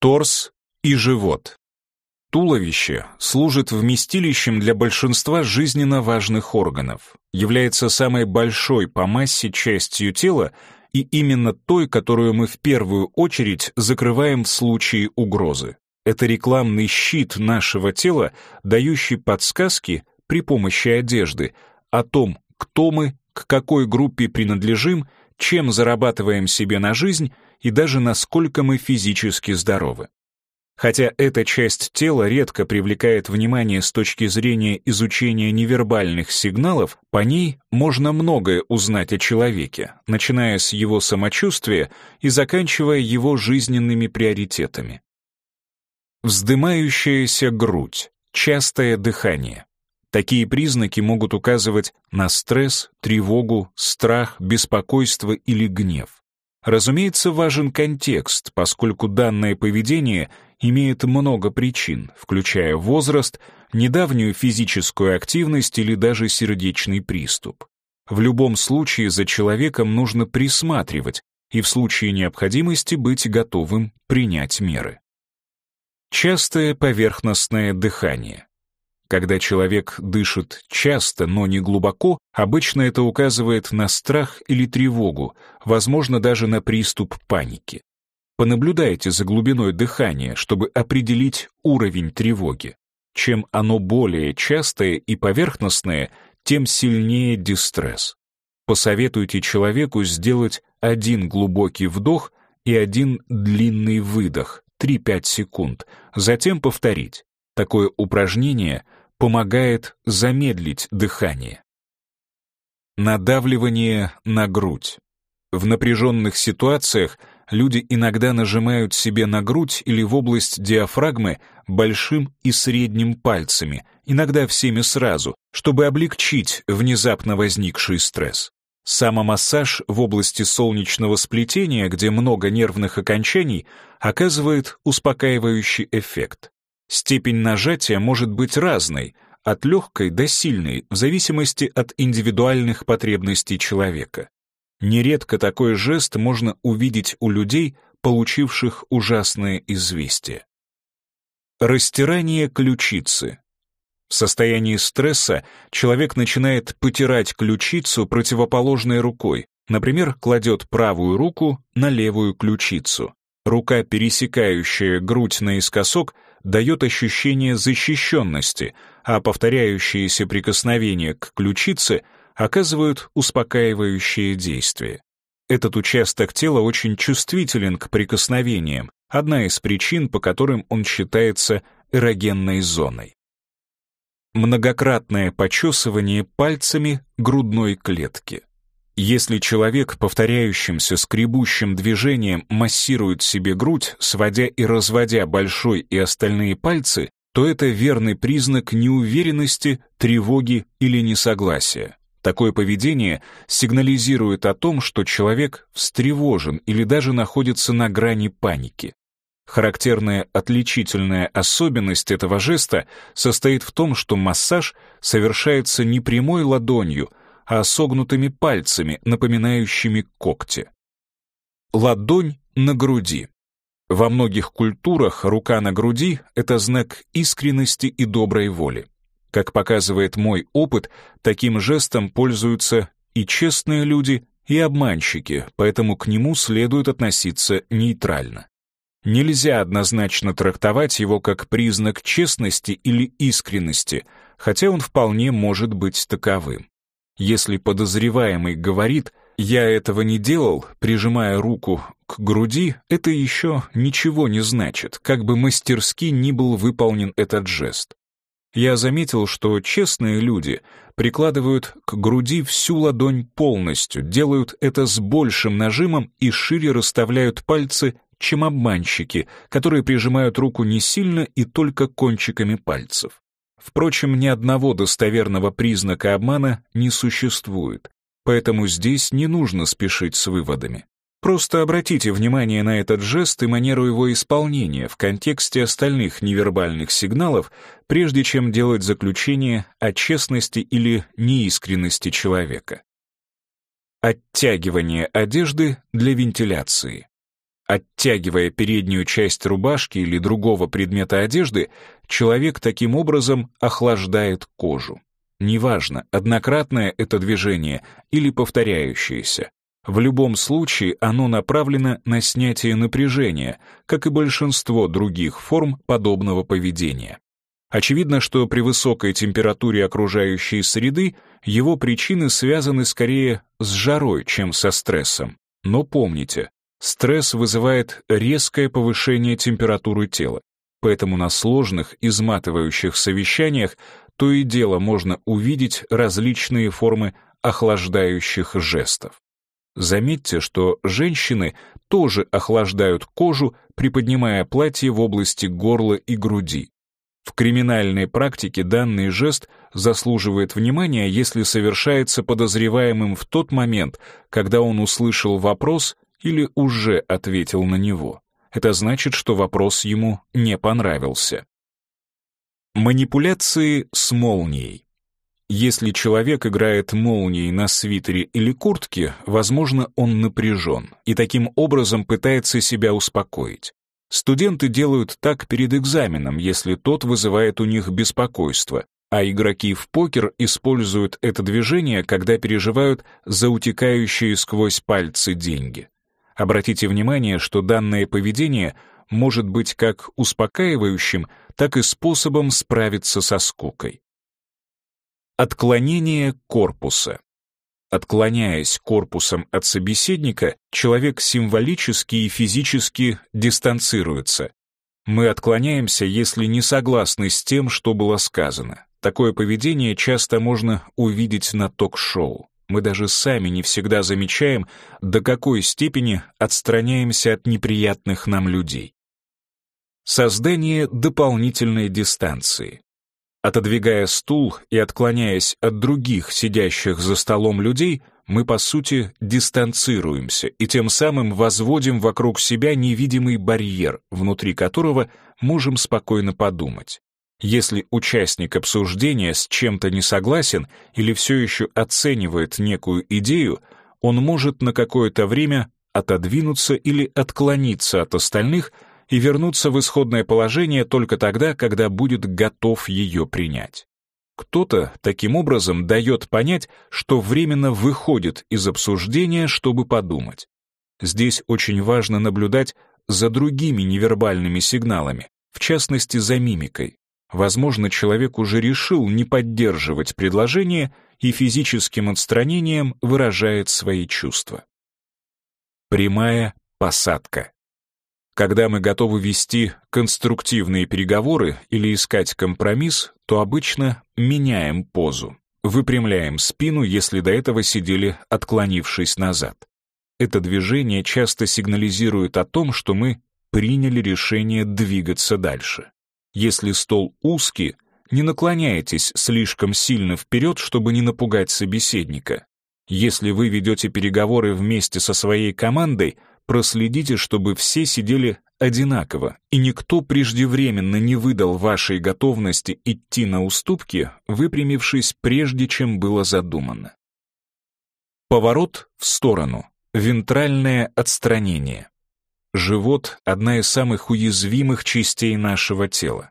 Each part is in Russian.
торс и живот. Туловище служит вместилищем для большинства жизненно важных органов, является самой большой по массе частью тела и именно той, которую мы в первую очередь закрываем в случае угрозы. Это рекламный щит нашего тела, дающий подсказки при помощи одежды о том, кто мы, к какой группе принадлежим, чем зарабатываем себе на жизнь и даже насколько мы физически здоровы. Хотя эта часть тела редко привлекает внимание с точки зрения изучения невербальных сигналов, по ней можно многое узнать о человеке, начиная с его самочувствия и заканчивая его жизненными приоритетами. Вздымающаяся грудь, частое дыхание. Такие признаки могут указывать на стресс, тревогу, страх, беспокойство или гнев. Разумеется, важен контекст, поскольку данное поведение — имеет много причин, включая возраст, недавнюю физическую активность или даже сердечный приступ. В любом случае за человеком нужно присматривать и в случае необходимости быть готовым принять меры. Частое поверхностное дыхание. Когда человек дышит часто, но не глубоко, обычно это указывает на страх или тревогу, возможно, даже на приступ паники. Понаблюдайте за глубиной дыхания, чтобы определить уровень тревоги. Чем оно более частое и поверхностное, тем сильнее дистресс. Посоветуйте человеку сделать один глубокий вдох и один длинный выдох, 3-5 секунд, затем повторить. Такое упражнение помогает замедлить дыхание. Надавливание на грудь. В напряженных ситуациях люди иногда нажимают себе на грудь или в область диафрагмы большим и средним пальцами, иногда всеми сразу, чтобы облегчить внезапно возникший стресс. Самомассаж в области солнечного сплетения, где много нервных окончаний, оказывает успокаивающий эффект. Степень нажатия может быть разной, от легкой до сильной, в зависимости от индивидуальных потребностей человека. Нередко такой жест можно увидеть у людей, получивших ужасное известие. Растирание ключицы. В состоянии стресса человек начинает потирать ключицу противоположной рукой, например, кладет правую руку на левую ключицу. Рука, пересекающая грудь наискосок, дает ощущение защищенности, а повторяющиеся прикосновения к ключице — оказывают успокаивающее действие. Этот участок тела очень чувствителен к прикосновениям, одна из причин, по которым он считается эрогенной зоной. Многократное почесывание пальцами грудной клетки. Если человек повторяющимся скребущим движением массирует себе грудь, сводя и разводя большой и остальные пальцы, то это верный признак неуверенности, тревоги или несогласия. Такое поведение сигнализирует о том, что человек встревожен или даже находится на грани паники. Характерная отличительная особенность этого жеста состоит в том, что массаж совершается не прямой ладонью, а согнутыми пальцами, напоминающими когти. Ладонь на груди. Во многих культурах рука на груди — это знак искренности и доброй воли. Как показывает мой опыт, таким жестом пользуются и честные люди, и обманщики, поэтому к нему следует относиться нейтрально. Нельзя однозначно трактовать его как признак честности или искренности, хотя он вполне может быть таковым. Если подозреваемый говорит «я этого не делал», прижимая руку к груди, это еще ничего не значит, как бы мастерски ни был выполнен этот жест. Я заметил, что честные люди прикладывают к груди всю ладонь полностью, делают это с большим нажимом и шире расставляют пальцы, чем обманщики, которые прижимают руку не сильно и только кончиками пальцев. Впрочем, ни одного достоверного признака обмана не существует, поэтому здесь не нужно спешить с выводами. Просто обратите внимание на этот жест и манеру его исполнения в контексте остальных невербальных сигналов, прежде чем делать заключение о честности или неискренности человека. Оттягивание одежды для вентиляции. Оттягивая переднюю часть рубашки или другого предмета одежды, человек таким образом охлаждает кожу. Неважно, однократное это движение или повторяющееся. В любом случае оно направлено на снятие напряжения, как и большинство других форм подобного поведения. Очевидно, что при высокой температуре окружающей среды его причины связаны скорее с жарой, чем со стрессом. Но помните, Стресс вызывает резкое повышение температуры тела, поэтому на сложных, изматывающих совещаниях то и дело можно увидеть различные формы охлаждающих жестов. Заметьте, что женщины тоже охлаждают кожу, приподнимая платье в области горла и груди. В криминальной практике данный жест заслуживает внимания, если совершается подозреваемым в тот момент, когда он услышал вопрос или уже ответил на него. Это значит, что вопрос ему не понравился. Манипуляции с молнией. Если человек играет молнией на свитере или куртке, возможно, он напряжен и таким образом пытается себя успокоить. Студенты делают так перед экзаменом, если тот вызывает у них беспокойство, а игроки в покер используют это движение, когда переживают за утекающие сквозь пальцы деньги. Обратите внимание, что данное поведение может быть как успокаивающим, так и способом справиться со скукой. Отклонение корпуса. Отклоняясь корпусом от собеседника, человек символически и физически дистанцируется. Мы отклоняемся, если не согласны с тем, что было сказано. Такое поведение часто можно увидеть на ток-шоу мы даже сами не всегда замечаем, до какой степени отстраняемся от неприятных нам людей. Создание дополнительной дистанции. Отодвигая стул и отклоняясь от других сидящих за столом людей, мы, по сути, дистанцируемся и тем самым возводим вокруг себя невидимый барьер, внутри которого можем спокойно подумать. Если участник обсуждения с чем-то не согласен или все еще оценивает некую идею, он может на какое-то время отодвинуться или отклониться от остальных и вернуться в исходное положение только тогда, когда будет готов ее принять. Кто-то таким образом дает понять, что временно выходит из обсуждения, чтобы подумать. Здесь очень важно наблюдать за другими невербальными сигналами, в частности за мимикой. Возможно, человек уже решил не поддерживать предложение и физическим отстранением выражает свои чувства. Прямая посадка. Когда мы готовы вести конструктивные переговоры или искать компромисс, то обычно меняем позу, выпрямляем спину, если до этого сидели, отклонившись назад. Это движение часто сигнализирует о том, что мы приняли решение двигаться дальше. Если стол узкий, не наклоняйтесь слишком сильно вперед, чтобы не напугать собеседника. Если вы ведете переговоры вместе со своей командой, проследите, чтобы все сидели одинаково, и никто преждевременно не выдал вашей готовности идти на уступки, выпрямившись прежде, чем было задумано. Поворот в сторону. Вентральное отстранение. Живот — одна из самых уязвимых частей нашего тела.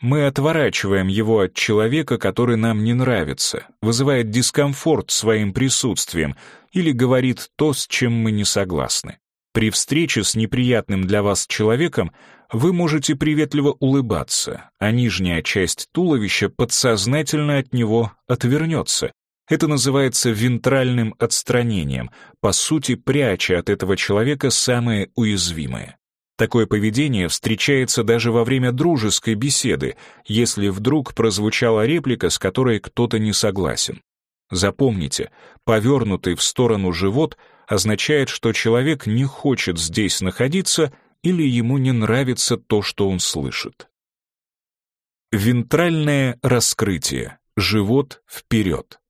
Мы отворачиваем его от человека, который нам не нравится, вызывает дискомфорт своим присутствием или говорит то, с чем мы не согласны. При встрече с неприятным для вас человеком вы можете приветливо улыбаться, а нижняя часть туловища подсознательно от него отвернется, это называется вентральным отстранением, по сути, пряча от этого человека самое уязвимое. Такое поведение встречается даже во время дружеской беседы, если вдруг прозвучала реплика, с которой кто-то не согласен. Запомните, повернутый в сторону живот означает, что человек не хочет здесь находиться или ему не нравится то, что он слышит. Вентральное раскрытие. Живот вперед.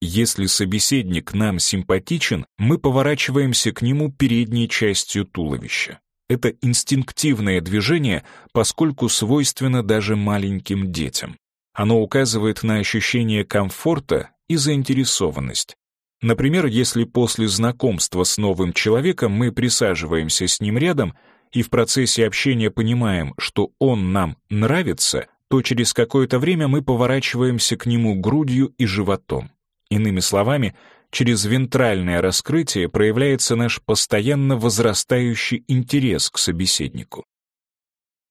Если собеседник нам симпатичен, мы поворачиваемся к нему передней частью туловища. Это инстинктивное движение, поскольку свойственно даже маленьким детям. Оно указывает на ощущение комфорта и заинтересованность. Например, если после знакомства с новым человеком мы присаживаемся с ним рядом и в процессе общения понимаем, что он нам нравится, то через какое-то время мы поворачиваемся к нему грудью и животом. Иными словами, через вентральное раскрытие проявляется наш постоянно возрастающий интерес к собеседнику.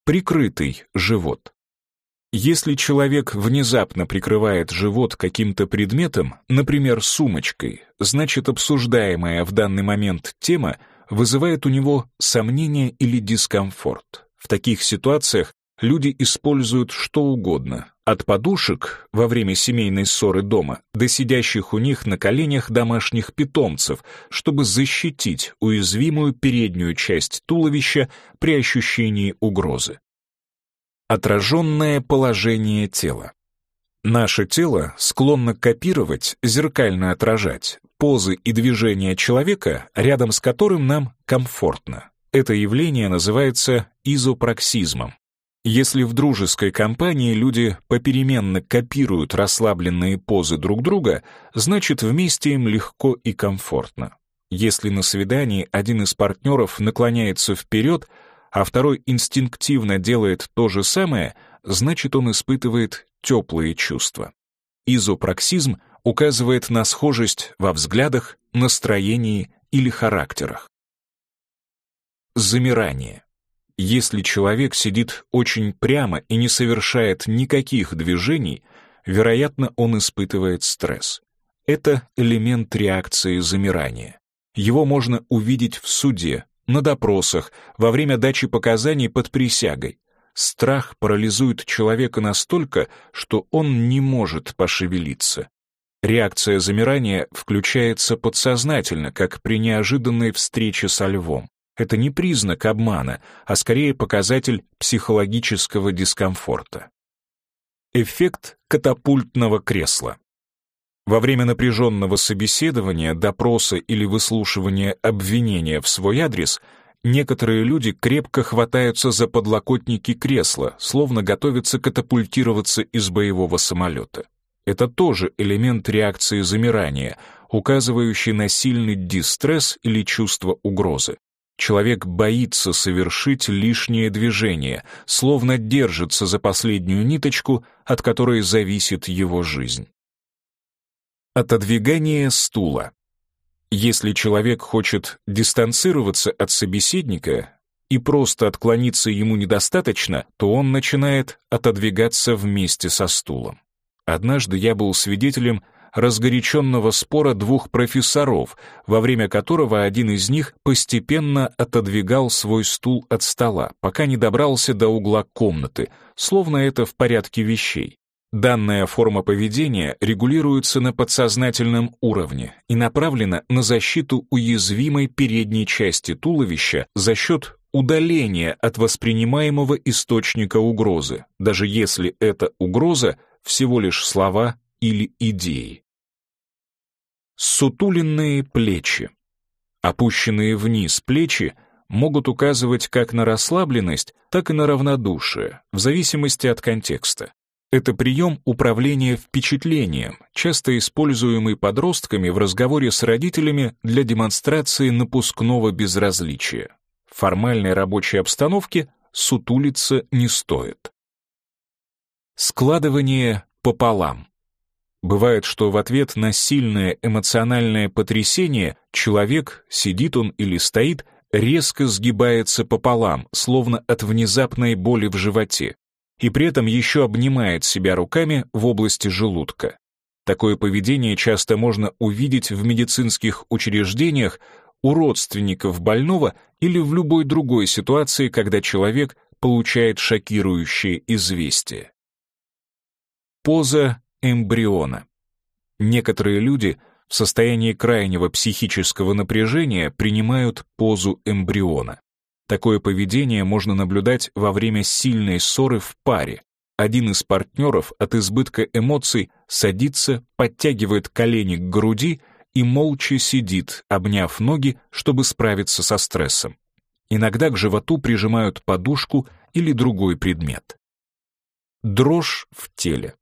Прикрытый живот. Если человек внезапно прикрывает живот каким-то предметом, например, сумочкой, значит обсуждаемая в данный момент тема вызывает у него сомнение или дискомфорт. В таких ситуациях люди используют что угодно, от подушек во время семейной ссоры дома до сидящих у них на коленях домашних питомцев, чтобы защитить уязвимую переднюю часть туловища при ощущении угрозы. Отраженное положение тела. Наше тело склонно копировать, зеркально отражать позы и движения человека, рядом с которым нам комфортно. Это явление называется изопраксизмом. Если в дружеской компании люди попеременно копируют расслабленные позы друг друга, значит вместе им легко и комфортно. Если на свидании один из партнеров наклоняется вперед, а второй инстинктивно делает то же самое, значит он испытывает теплые чувства. Изопраксизм указывает на схожесть во взглядах, настроении или характерах. Замирание. Если человек сидит очень прямо и не совершает никаких движений, вероятно, он испытывает стресс. Это элемент реакции замирания. Его можно увидеть в суде, на допросах, во время дачи показаний под присягой. Страх парализует человека настолько, что он не может пошевелиться. Реакция замирания включается подсознательно, как при неожиданной встрече со львом. Это не признак обмана, а скорее показатель психологического дискомфорта. Эффект катапультного кресла. Во время напряженного собеседования, допроса или выслушивания обвинения в свой адрес некоторые люди крепко хватаются за подлокотники кресла, словно готовятся катапультироваться из боевого самолета. Это тоже элемент реакции замирания, указывающий на сильный дистресс или чувство угрозы. Человек боится совершить лишнее движение, словно держится за последнюю ниточку, от которой зависит его жизнь. Отодвигание стула. Если человек хочет дистанцироваться от собеседника и просто отклониться ему недостаточно, то он начинает отодвигаться вместе со стулом. Однажды я был свидетелем разгоряченного спора двух профессоров, во время которого один из них постепенно отодвигал свой стул от стола, пока не добрался до угла комнаты, словно это в порядке вещей. Данная форма поведения регулируется на подсознательном уровне и направлена на защиту уязвимой передней части туловища за счет удаления от воспринимаемого источника угрозы, даже если эта угроза всего лишь слова или идеи. Сутуленные плечи. Опущенные вниз плечи могут указывать как на расслабленность, так и на равнодушие, в зависимости от контекста. Это прием управления впечатлением, часто используемый подростками в разговоре с родителями для демонстрации напускного безразличия. В формальной рабочей обстановке сутулиться не стоит. Складывание пополам. Бывает, что в ответ на сильное эмоциональное потрясение человек, сидит он или стоит, резко сгибается пополам, словно от внезапной боли в животе, и при этом еще обнимает себя руками в области желудка. Такое поведение часто можно увидеть в медицинских учреждениях у родственников больного или в любой другой ситуации, когда человек получает шокирующее известие. Поза эмбриона. Некоторые люди в состоянии крайнего психического напряжения принимают позу эмбриона. Такое поведение можно наблюдать во время сильной ссоры в паре. Один из партнеров от избытка эмоций садится, подтягивает колени к груди и молча сидит, обняв ноги, чтобы справиться со стрессом. Иногда к животу прижимают подушку или другой предмет. Дрожь в теле.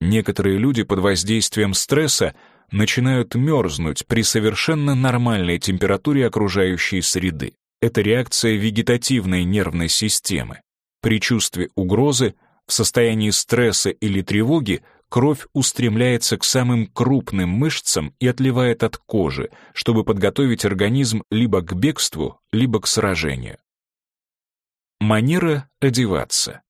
Некоторые люди под воздействием стресса начинают мерзнуть при совершенно нормальной температуре окружающей среды. Это реакция вегетативной нервной системы. При чувстве угрозы, в состоянии стресса или тревоги кровь устремляется к самым крупным мышцам и отливает от кожи, чтобы подготовить организм либо к бегству, либо к сражению. Манера одеваться.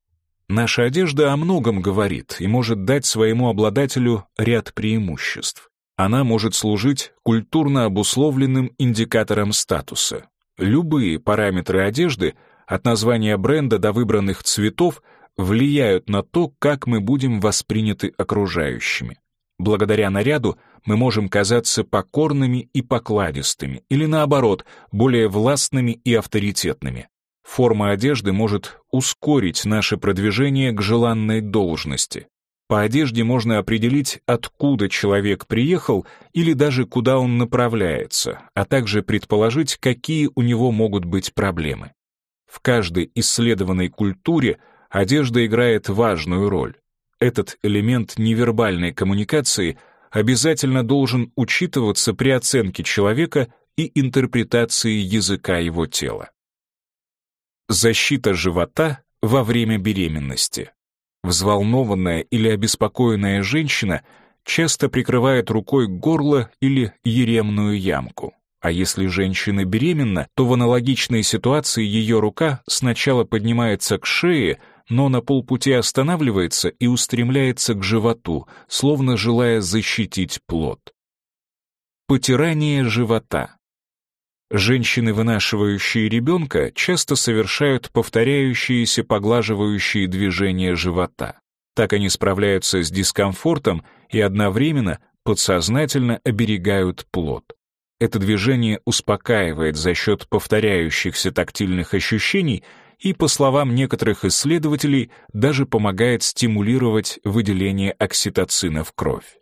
Наша одежда о многом говорит и может дать своему обладателю ряд преимуществ. Она может служить культурно обусловленным индикатором статуса. Любые параметры одежды, от названия бренда до выбранных цветов, влияют на то, как мы будем восприняты окружающими. Благодаря наряду мы можем казаться покорными и покладистыми, или наоборот, более властными и авторитетными. Форма одежды может ускорить наше продвижение к желанной должности. По одежде можно определить, откуда человек приехал или даже куда он направляется, а также предположить, какие у него могут быть проблемы. В каждой исследованной культуре одежда играет важную роль. Этот элемент невербальной коммуникации обязательно должен учитываться при оценке человека и интерпретации языка его тела. Защита живота во время беременности. Взволнованная или обеспокоенная женщина часто прикрывает рукой горло или еремную ямку. А если женщина беременна, то в аналогичной ситуации ее рука сначала поднимается к шее, но на полпути останавливается и устремляется к животу, словно желая защитить плод. Потирание живота. Женщины, вынашивающие ребенка, часто совершают повторяющиеся поглаживающие движения живота. Так они справляются с дискомфортом и одновременно подсознательно оберегают плод. Это движение успокаивает за счет повторяющихся тактильных ощущений и, по словам некоторых исследователей, даже помогает стимулировать выделение окситоцина в кровь.